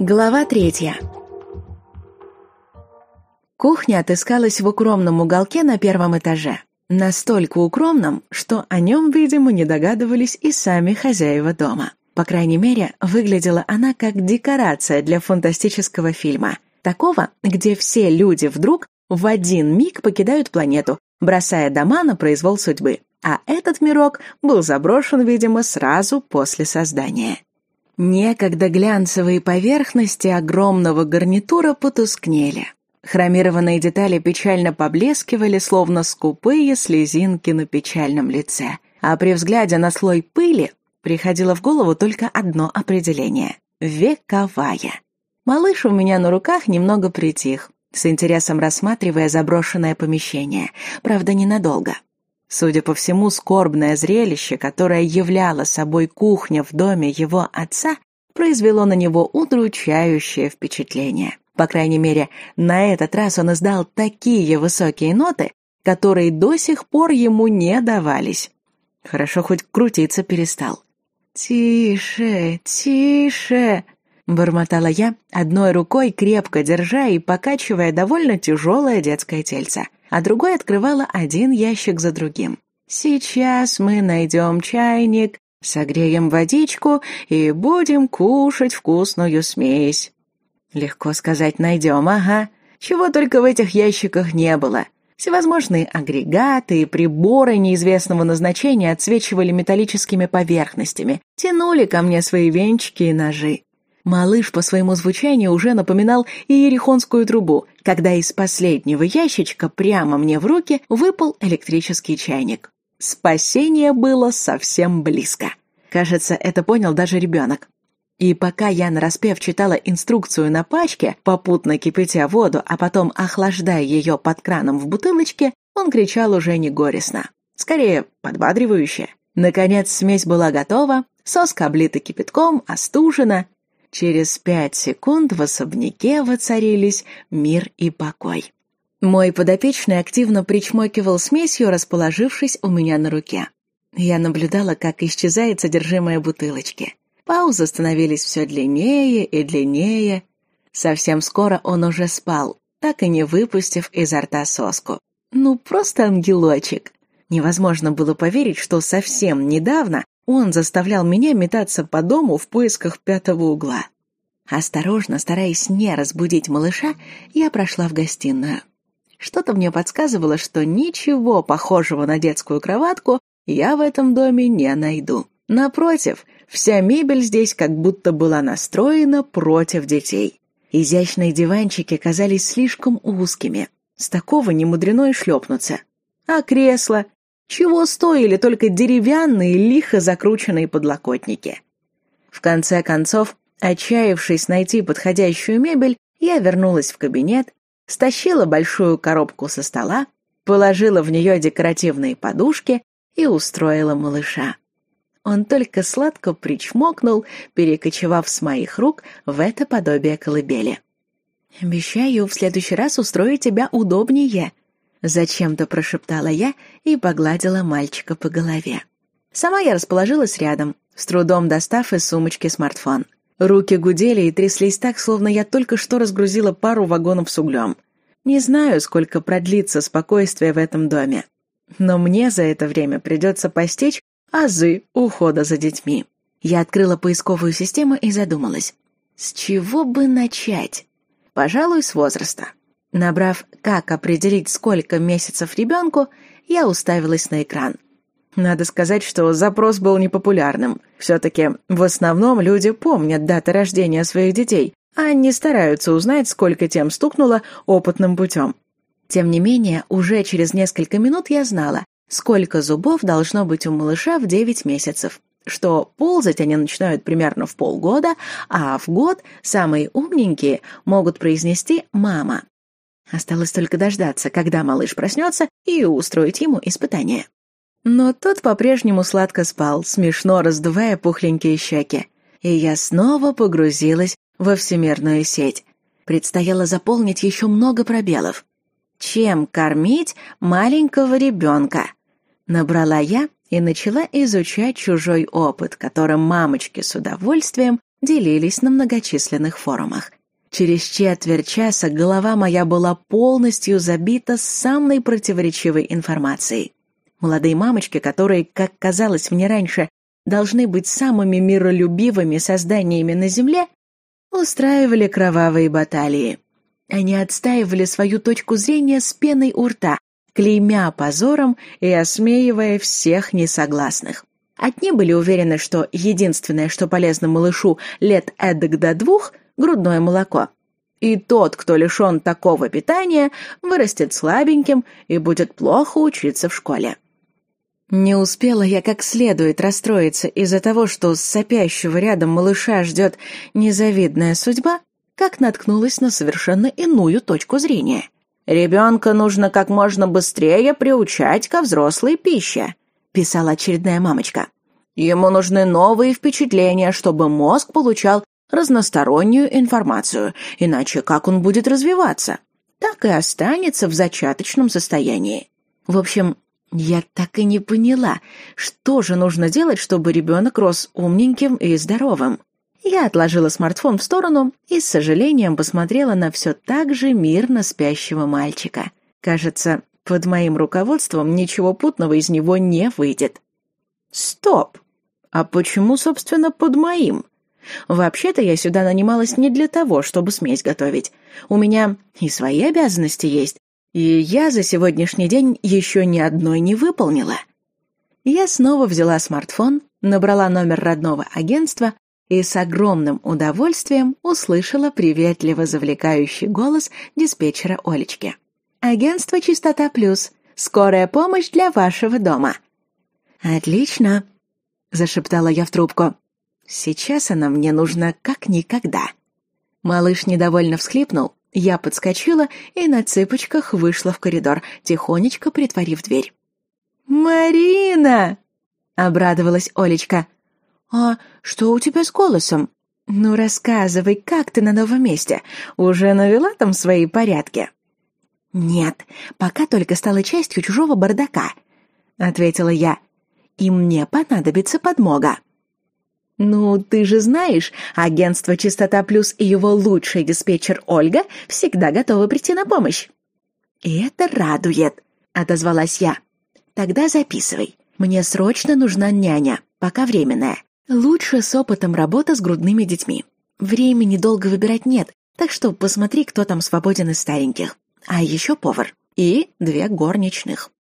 Глава третья. Кухня отыскалась в укромном уголке на первом этаже. Настолько укромном, что о нем, видимо, не догадывались и сами хозяева дома. По крайней мере, выглядела она как декорация для фантастического фильма. Такого, где все люди вдруг в один миг покидают планету, бросая дома на произвол судьбы. А этот мирок был заброшен, видимо, сразу после создания. Некогда глянцевые поверхности огромного гарнитура потускнели. Хромированные детали печально поблескивали, словно скупые слезинки на печальном лице. А при взгляде на слой пыли приходило в голову только одно определение — вековая. Малыш у меня на руках немного притих, с интересом рассматривая заброшенное помещение, правда, ненадолго. Судя по всему, скорбное зрелище, которое являло собой кухня в доме его отца, произвело на него удручающее впечатление. По крайней мере, на этот раз он издал такие высокие ноты, которые до сих пор ему не давались. Хорошо хоть крутиться перестал. «Тише, тише!» — бормотала я, одной рукой крепко держа и покачивая довольно тяжелое детское тельце — а другой открывала один ящик за другим. «Сейчас мы найдем чайник, согреем водичку и будем кушать вкусную смесь». Легко сказать «найдем», ага. Чего только в этих ящиках не было. Всевозможные агрегаты и приборы неизвестного назначения отсвечивали металлическими поверхностями, тянули ко мне свои венчики и ножи. Малыш по своему звучанию уже напоминал иерихонскую трубу, когда из последнего ящичка прямо мне в руки выпал электрический чайник. Спасение было совсем близко. Кажется, это понял даже ребенок. И пока я нараспев читала инструкцию на пачке, попутно кипятя воду, а потом охлаждая ее под краном в бутылочке, он кричал уже не горестно. Скорее, подбадривающе. Наконец смесь была готова, соска облита кипятком, остужена, Через пять секунд в особняке воцарились мир и покой. Мой подопечный активно причмокивал смесью, расположившись у меня на руке. Я наблюдала, как исчезает содержимое бутылочки. Паузы становились все длиннее и длиннее. Совсем скоро он уже спал, так и не выпустив изо рта соску. Ну, просто ангелочек. Невозможно было поверить, что совсем недавно он заставлял меня метаться по дому в поисках пятого угла. Осторожно, стараясь не разбудить малыша, я прошла в гостиную. Что-то мне подсказывало, что ничего похожего на детскую кроватку я в этом доме не найду. Напротив, вся мебель здесь как будто была настроена против детей. Изящные диванчики казались слишком узкими. С такого не мудрено и шлепнуться. А кресло? Чего стоили только деревянные, лихо закрученные подлокотники? В конце концов, отчаявшись найти подходящую мебель, я вернулась в кабинет, стащила большую коробку со стола, положила в нее декоративные подушки и устроила малыша. Он только сладко причмокнул, перекочевав с моих рук в это подобие колыбели. «Обещаю в следующий раз устроить тебя удобнее», Зачем-то прошептала я и погладила мальчика по голове. Сама я расположилась рядом, с трудом достав из сумочки смартфон. Руки гудели и тряслись так, словно я только что разгрузила пару вагонов с углем. Не знаю, сколько продлится спокойствие в этом доме. Но мне за это время придется постичь азы ухода за детьми. Я открыла поисковую систему и задумалась. С чего бы начать? Пожалуй, с возраста. Набрав «Как определить, сколько месяцев ребенку», я уставилась на экран. Надо сказать, что запрос был непопулярным. Все-таки в основном люди помнят даты рождения своих детей, а не стараются узнать, сколько тем стукнуло опытным путем. Тем не менее, уже через несколько минут я знала, сколько зубов должно быть у малыша в 9 месяцев, что ползать они начинают примерно в полгода, а в год самые умненькие могут произнести «мама». Осталось только дождаться, когда малыш проснется, и устроить ему испытание. Но тот по-прежнему сладко спал, смешно раздувая пухленькие щеки. И я снова погрузилась во всемирную сеть. Предстояло заполнить еще много пробелов. Чем кормить маленького ребенка? Набрала я и начала изучать чужой опыт, которым мамочки с удовольствием делились на многочисленных форумах. Через четверть часа голова моя была полностью забита самой противоречивой информацией. Молодые мамочки, которые, как казалось мне раньше, должны быть самыми миролюбивыми созданиями на Земле, устраивали кровавые баталии. Они отстаивали свою точку зрения с пеной у рта, клеймя позором и осмеивая всех несогласных. Одни были уверены, что единственное, что полезно малышу лет эдак до двух – грудное молоко. И тот, кто лишен такого питания, вырастет слабеньким и будет плохо учиться в школе. Не успела я как следует расстроиться из-за того, что сопящего рядом малыша ждет незавидная судьба, как наткнулась на совершенно иную точку зрения. «Ребенка нужно как можно быстрее приучать ко взрослой пище», — писала очередная мамочка. «Ему нужны новые впечатления, чтобы мозг получал разностороннюю информацию, иначе как он будет развиваться? Так и останется в зачаточном состоянии. В общем, я так и не поняла, что же нужно делать, чтобы ребенок рос умненьким и здоровым. Я отложила смартфон в сторону и с сожалением посмотрела на все так же мирно спящего мальчика. Кажется, под моим руководством ничего путного из него не выйдет. Стоп! А почему, собственно, под моим? Вообще-то я сюда нанималась не для того, чтобы смесь готовить. У меня и свои обязанности есть, и я за сегодняшний день еще ни одной не выполнила. Я снова взяла смартфон, набрала номер родного агентства и с огромным удовольствием услышала приветливо завлекающий голос диспетчера Олечки. «Агентство «Чистота Плюс». Скорая помощь для вашего дома». «Отлично», — зашептала я в трубку. «Сейчас она мне нужна как никогда». Малыш недовольно всхлипнул, я подскочила и на цыпочках вышла в коридор, тихонечко притворив дверь. «Марина!» — обрадовалась Олечка. «А что у тебя с голосом? Ну, рассказывай, как ты на новом месте? Уже навела там свои порядки?» «Нет, пока только стала частью чужого бардака», — ответила я. «И мне понадобится подмога». «Ну, ты же знаешь, агентство «Чистота Плюс» и его лучший диспетчер Ольга всегда готовы прийти на помощь». «И это радует», — отозвалась я. «Тогда записывай. Мне срочно нужна няня, пока временная. Лучше с опытом работы с грудными детьми. Времени долго выбирать нет, так что посмотри, кто там свободен из стареньких. А еще повар. И две горничных».